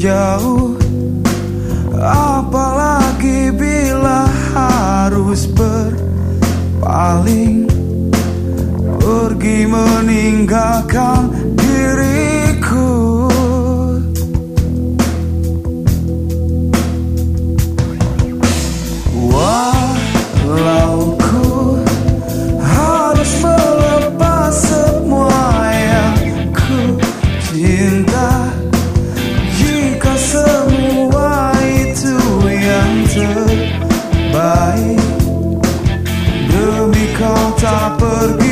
jauh. Apalagi bila harus berpaling Pergi meninggalkan pergi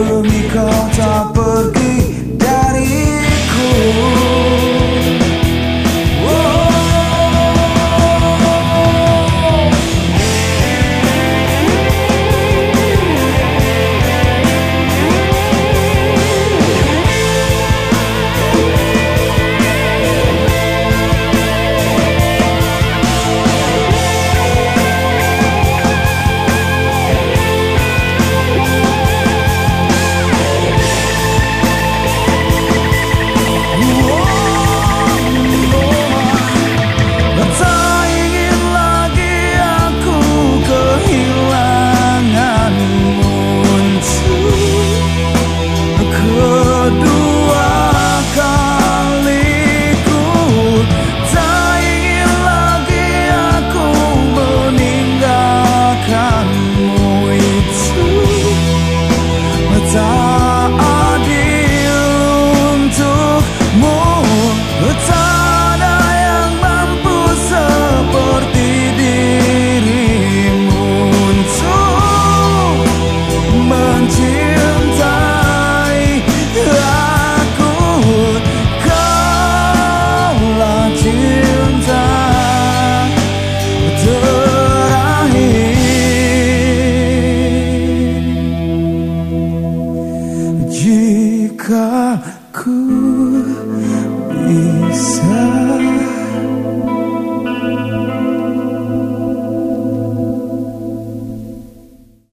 demi kau tak pergi dariku.